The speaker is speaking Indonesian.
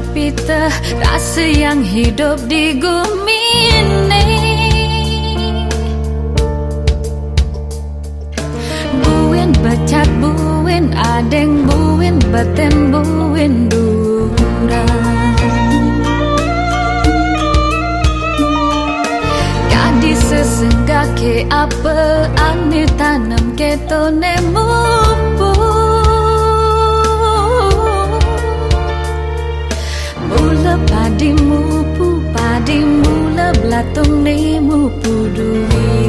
pita rasa yang hidup di bumi ini. Buin bacat buin adeng buin baten buin durang Gadis sesenggak ke apa ane tanam ke tone ตรงนี้มูปูดูวี